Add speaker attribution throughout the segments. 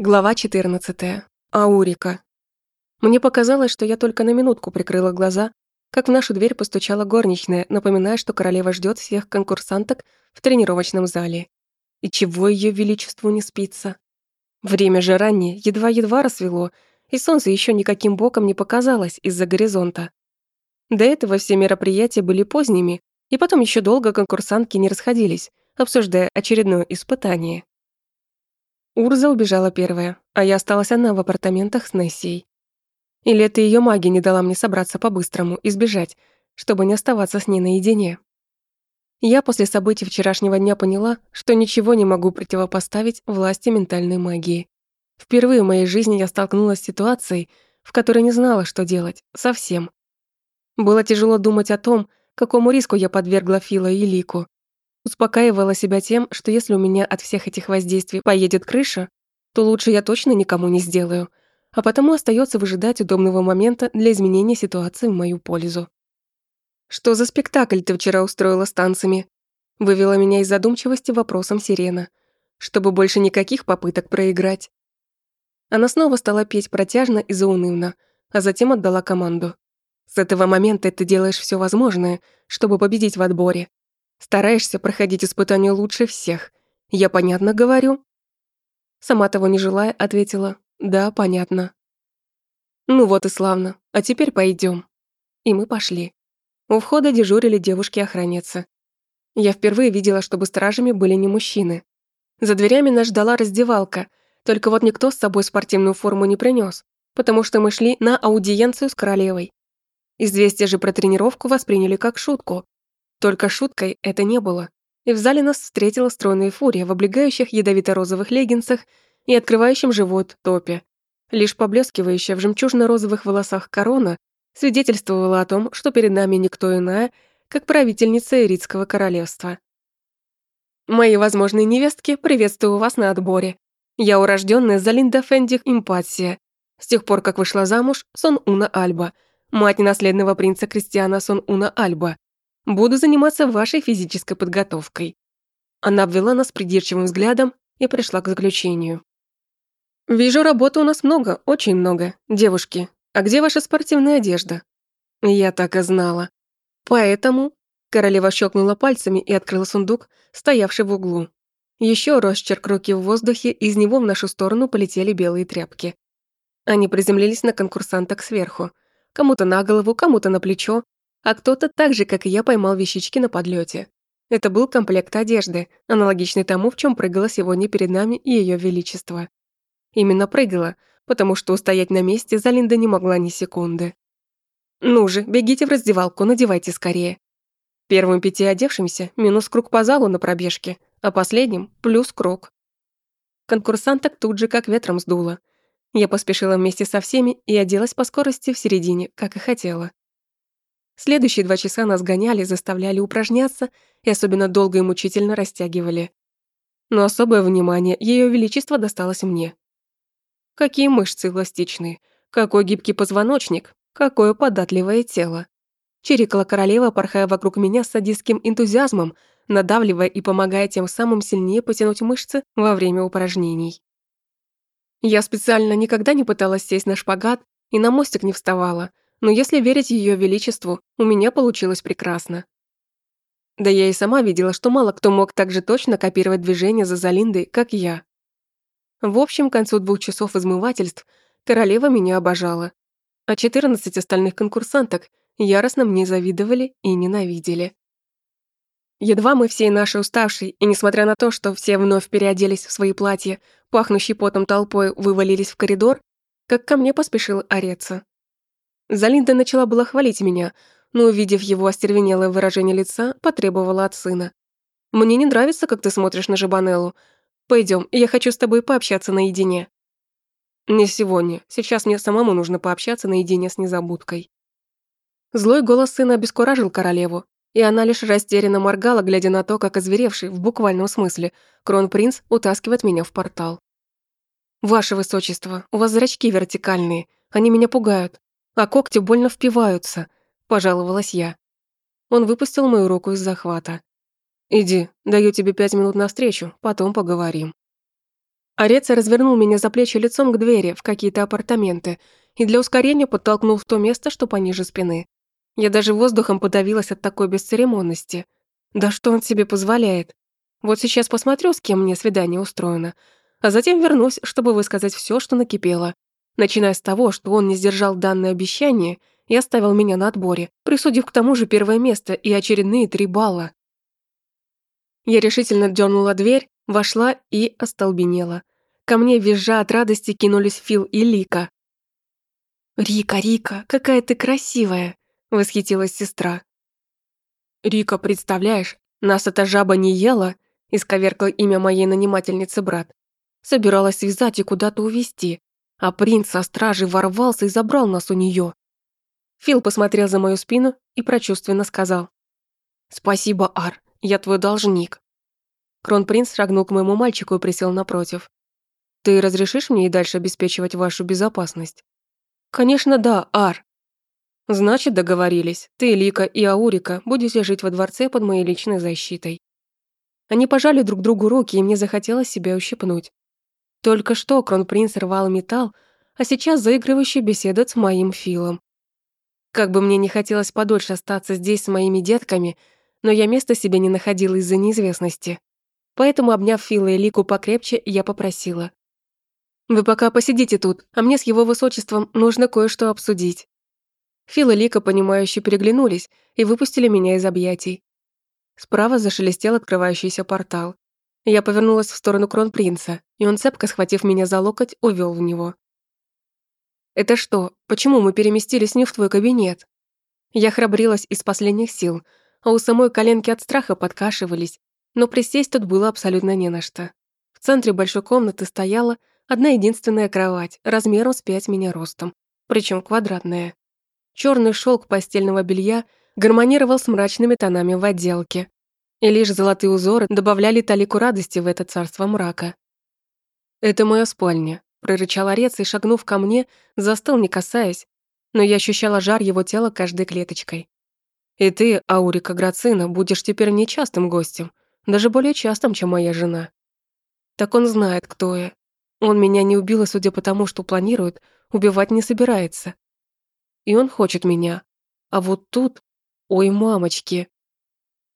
Speaker 1: Глава 14. Аурика. Мне показалось, что я только на минутку прикрыла глаза, как в нашу дверь постучала горничная, напоминая, что королева ждет всех конкурсанток в тренировочном зале. И чего ее величеству не спится? Время же раннее, едва-едва рассвело, и солнце еще никаким боком не показалось из-за горизонта. До этого все мероприятия были поздними, и потом еще долго конкурсантки не расходились, обсуждая очередное испытание. Урза убежала первая, а я осталась одна в апартаментах с Нессией. Или это ее магия не дала мне собраться по-быстрому и сбежать, чтобы не оставаться с ней наедине. Я после событий вчерашнего дня поняла, что ничего не могу противопоставить власти ментальной магии. Впервые в моей жизни я столкнулась с ситуацией, в которой не знала, что делать. Совсем. Было тяжело думать о том, какому риску я подвергла Фила и Лику. Успокаивала себя тем, что если у меня от всех этих воздействий поедет крыша, то лучше я точно никому не сделаю, а потому остается выжидать удобного момента для изменения ситуации в мою пользу. «Что за спектакль ты вчера устроила с танцами?» Вывела меня из задумчивости вопросом Сирена, чтобы больше никаких попыток проиграть. Она снова стала петь протяжно и заунывно, а затем отдала команду. «С этого момента ты делаешь все возможное, чтобы победить в отборе. Стараешься проходить испытания лучше всех. Я понятно говорю?» Сама того не желая, ответила «Да, понятно». «Ну вот и славно. А теперь пойдем. И мы пошли. У входа дежурили девушки-охранницы. Я впервые видела, чтобы стражами были не мужчины. За дверями нас ждала раздевалка, только вот никто с собой спортивную форму не принес, потому что мы шли на аудиенцию с королевой. Известие же про тренировку восприняли как шутку, только шуткой это не было. И в зале нас встретила стройная фурия в облегающих ядовито-розовых леггинсах и открывающем живот топе. Лишь поблескивающая в жемчужно-розовых волосах корона свидетельствовала о том, что перед нами никто иная, как правительница Иритского королевства. «Мои возможные невестки, приветствую вас на отборе. Я урожденная Залинда Фендих Импатия. С тех пор, как вышла замуж, Сон Уна Альба, мать наследного принца Кристиана Сон Уна Альба. Буду заниматься вашей физической подготовкой». Она обвела нас придирчивым взглядом и пришла к заключению. «Вижу, работы у нас много, очень много. Девушки, а где ваша спортивная одежда?» Я так и знала. Поэтому королева щелкнула пальцами и открыла сундук, стоявший в углу. Еще росчерк руки в воздухе, из него в нашу сторону полетели белые тряпки. Они приземлились на конкурсанток сверху. Кому-то на голову, кому-то на плечо, а кто-то так же, как и я, поймал вещички на подлете. Это был комплект одежды, аналогичный тому, в чем прыгала сегодня перед нами Ее Величество. Именно прыгала, потому что устоять на месте Залинда не могла ни секунды. «Ну же, бегите в раздевалку, надевайте скорее». Первым пяти одевшимся минус круг по залу на пробежке, а последним плюс круг. Конкурсанток тут же как ветром сдуло. Я поспешила вместе со всеми и оделась по скорости в середине, как и хотела. Следующие два часа нас гоняли, заставляли упражняться и особенно долго и мучительно растягивали. Но особое внимание Ее Величество досталось мне. Какие мышцы эластичные, какой гибкий позвоночник, какое податливое тело. Чирикала королева, порхая вокруг меня с садистским энтузиазмом, надавливая и помогая тем самым сильнее потянуть мышцы во время упражнений. Я специально никогда не пыталась сесть на шпагат и на мостик не вставала, но если верить Ее Величеству, у меня получилось прекрасно. Да я и сама видела, что мало кто мог так же точно копировать движения за Залиндой, как я. В общем, к концу двух часов измывательств королева меня обожала, а 14 остальных конкурсанток яростно мне завидовали и ненавидели. Едва мы всей нашей уставшей, и несмотря на то, что все вновь переоделись в свои платья, пахнущие потом толпой вывалились в коридор, как ко мне поспешил ореться. Залинда начала было хвалить меня, но, увидев его остервенелое выражение лица, потребовала от сына. «Мне не нравится, как ты смотришь на Жабанеллу. Пойдем, я хочу с тобой пообщаться наедине». «Не сегодня. Сейчас мне самому нужно пообщаться наедине с незабудкой». Злой голос сына обескуражил королеву, и она лишь растерянно моргала, глядя на то, как озверевший, в буквальном смысле, кронпринц утаскивает меня в портал. «Ваше высочество, у вас зрачки вертикальные, они меня пугают а когти больно впиваются», – пожаловалась я. Он выпустил мою руку из захвата. «Иди, даю тебе пять минут навстречу, потом поговорим». Ореца развернул меня за плечи лицом к двери в какие-то апартаменты и для ускорения подтолкнул в то место, что пониже спины. Я даже воздухом подавилась от такой бесцеремонности. Да что он себе позволяет? Вот сейчас посмотрю, с кем мне свидание устроено, а затем вернусь, чтобы высказать все, что накипело, начиная с того, что он не сдержал данное обещание и оставил меня на отборе, присудив к тому же первое место и очередные три балла. Я решительно дернула дверь, вошла и остолбенела. Ко мне, визжа от радости, кинулись Фил и Лика. «Рика, Рика, какая ты красивая!» — восхитилась сестра. «Рика, представляешь, нас эта жаба не ела?» — исковеркал имя моей нанимательницы брат. Собиралась связать и куда-то увезти, а принц со стражей ворвался и забрал нас у нее. Фил посмотрел за мою спину и прочувственно сказал. «Спасибо, Ар, я твой должник». Кронпринц шагнул к моему мальчику и присел напротив. «Ты разрешишь мне и дальше обеспечивать вашу безопасность?» «Конечно, да, Ар». «Значит, договорились. Ты, Лика и Аурика будете жить во дворце под моей личной защитой». Они пожали друг другу руки, и мне захотелось себя ущипнуть. Только что кронпринц рвал металл, а сейчас заигрывающий беседует с моим Филом. Как бы мне не хотелось подольше остаться здесь с моими детками, но я места себе не находила из-за неизвестности. Поэтому, обняв Фила и Лику покрепче, я попросила. «Вы пока посидите тут, а мне с его высочеством нужно кое-что обсудить». Фил и Лика, понимающе переглянулись и выпустили меня из объятий. Справа зашелестел открывающийся портал. Я повернулась в сторону кронпринца, и он, цепко схватив меня за локоть, увел в него. «Это что? Почему мы переместились не в твой кабинет?» Я храбрилась из последних сил, а у самой коленки от страха подкашивались, но присесть тут было абсолютно не на что. В центре большой комнаты стояла одна единственная кровать, размером с пять меня ростом, причем квадратная. Черный шелк постельного белья гармонировал с мрачными тонами в отделке, и лишь золотые узоры добавляли талику радости в это царство мрака. «Это моя спальня», — прорычал Орец и, шагнув ко мне, застыл, не касаясь, но я ощущала жар его тела каждой клеточкой. «И ты, Аурика Грацина, будешь теперь нечастым гостем, даже более частым, чем моя жена. Так он знает, кто я. Он меня не убил, и, судя по тому, что планирует, убивать не собирается. И он хочет меня. А вот тут... Ой, мамочки,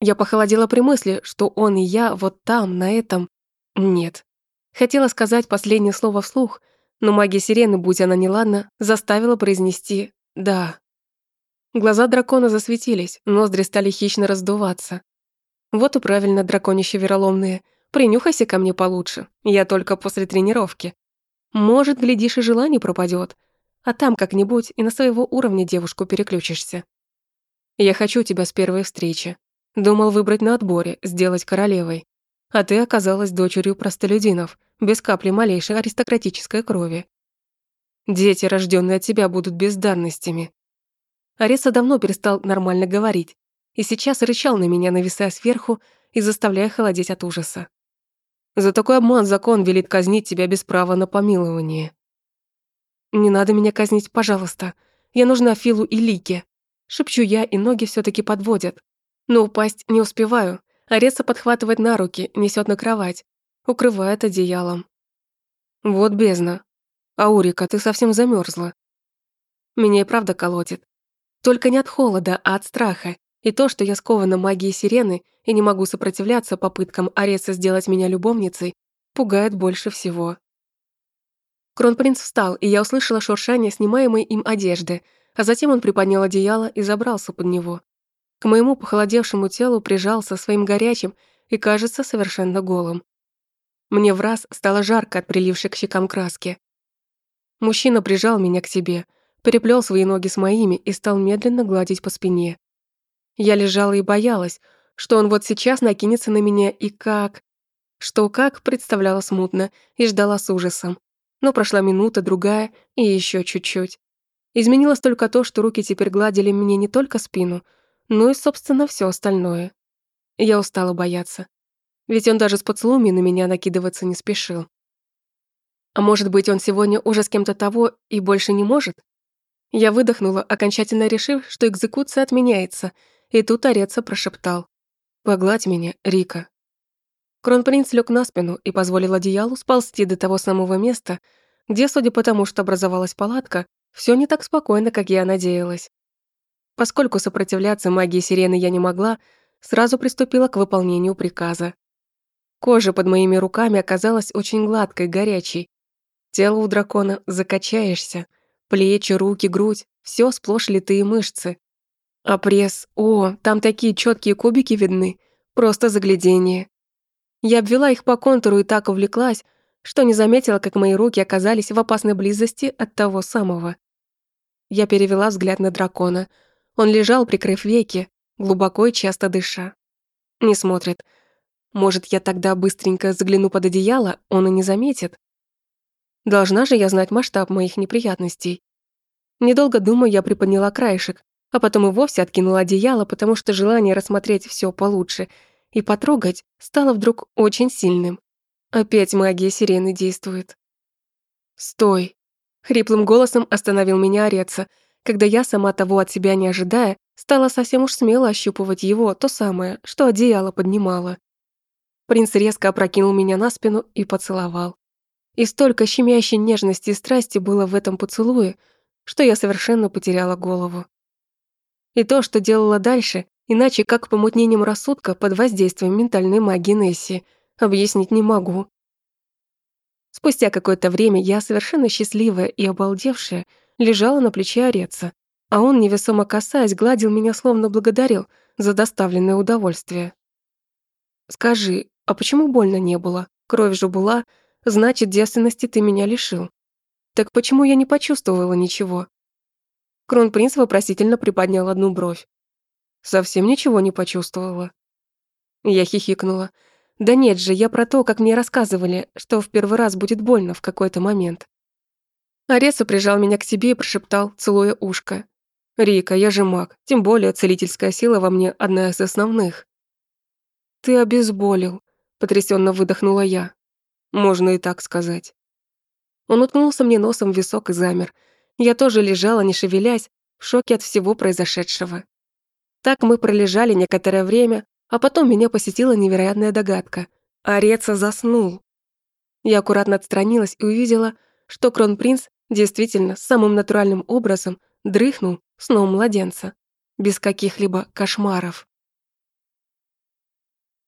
Speaker 1: я похолодела при мысли, что он и я вот там, на этом... Нет. Хотела сказать последнее слово вслух, но магия сирены, будь она неладна, заставила произнести «да». Глаза дракона засветились, ноздри стали хищно раздуваться. Вот и правильно, драконище вероломные. Принюхайся ко мне получше. Я только после тренировки. Может, глядишь, и желание пропадет, А там как-нибудь и на своего уровня девушку переключишься. Я хочу тебя с первой встречи. Думал выбрать на отборе, сделать королевой. А ты оказалась дочерью простолюдинов, без капли малейшей аристократической крови. Дети, рожденные от тебя, будут бездарностями. Ареса давно перестал нормально говорить, и сейчас рычал на меня, нависая сверху и заставляя холодеть от ужаса. За такой обман закон велит казнить тебя без права на помилование. Не надо меня казнить, пожалуйста. Я нужна Филу и Лике. Шепчу я, и ноги все таки подводят. Но упасть не успеваю. Ареса подхватывает на руки, несет на кровать, укрывает одеялом. Вот бездна. Аурика, ты совсем замерзла. Меня и правда колотит. Только не от холода, а от страха. И то, что я скована магией сирены и не могу сопротивляться попыткам Ареса сделать меня любовницей, пугает больше всего. Кронпринц встал, и я услышала шуршание снимаемой им одежды, а затем он приподнял одеяло и забрался под него. К моему похолодевшему телу прижался своим горячим и, кажется, совершенно голым. Мне в раз стало жарко от прилившей к щекам краски. Мужчина прижал меня к себе, переплел свои ноги с моими и стал медленно гладить по спине. Я лежала и боялась, что он вот сейчас накинется на меня и как... Что как, представляла смутно и ждала с ужасом. Но прошла минута, другая и еще чуть-чуть. Изменилось только то, что руки теперь гладили мне не только спину, ну и, собственно, все остальное. Я устала бояться. Ведь он даже с поцелуями на меня накидываться не спешил. А может быть, он сегодня уже с кем-то того и больше не может? Я выдохнула, окончательно решив, что экзекуция отменяется, и тут Ореца прошептал. «Погладь меня, Рика». Кронпринц лег на спину и позволил одеялу сползти до того самого места, где, судя по тому, что образовалась палатка, все не так спокойно, как я надеялась. Поскольку сопротивляться магии сирены я не могла, сразу приступила к выполнению приказа. Кожа под моими руками оказалась очень гладкой, горячей. Тело у дракона закачаешься. Плечи, руки, грудь — все сплошь литые мышцы. А пресс, о, там такие четкие кубики видны, просто заглядение. Я обвела их по контуру и так увлеклась, что не заметила, как мои руки оказались в опасной близости от того самого. Я перевела взгляд на дракона — он лежал, прикрыв веки, глубоко и часто дыша. Не смотрит. Может, я тогда быстренько загляну под одеяло, он и не заметит. Должна же я знать масштаб моих неприятностей. Недолго думая, я приподняла краешек, а потом и вовсе откинула одеяло, потому что желание рассмотреть все получше и потрогать стало вдруг очень сильным. Опять магия сирены действует. «Стой!» — хриплым голосом остановил меня Ореца — когда я, сама того от себя не ожидая, стала совсем уж смело ощупывать его, то самое, что одеяло поднимало. Принц резко опрокинул меня на спину и поцеловал. И столько щемящей нежности и страсти было в этом поцелуе, что я совершенно потеряла голову. И то, что делала дальше, иначе как помутнением рассудка под воздействием ментальной магии Несси, объяснить не могу. Спустя какое-то время я, совершенно счастливая и обалдевшая, лежала на плече Ореца, а он, невесомо касаясь, гладил меня, словно благодарил за доставленное удовольствие. «Скажи, а почему больно не было? Кровь же была, значит, девственности ты меня лишил. Так почему я не почувствовала ничего?» Кронпринц вопросительно приподнял одну бровь. «Совсем ничего не почувствовала». Я хихикнула. «Да нет же, я про то, как мне рассказывали, что в первый раз будет больно в какой-то момент. Ареса прижал меня к себе и прошептал, целуя ушко. «Рика, я же маг, тем более целительская сила во мне одна из основных». «Ты обезболил», — потрясенно выдохнула я. «Можно и так сказать». Он уткнулся мне носом в висок и замер. Я тоже лежала, не шевелясь, в шоке от всего произошедшего. Так мы пролежали некоторое время, а потом меня посетила невероятная догадка. Ореца заснул. Я аккуратно отстранилась и увидела, что кронпринц Действительно, самым натуральным образом дрыхнул сном младенца, без каких-либо кошмаров.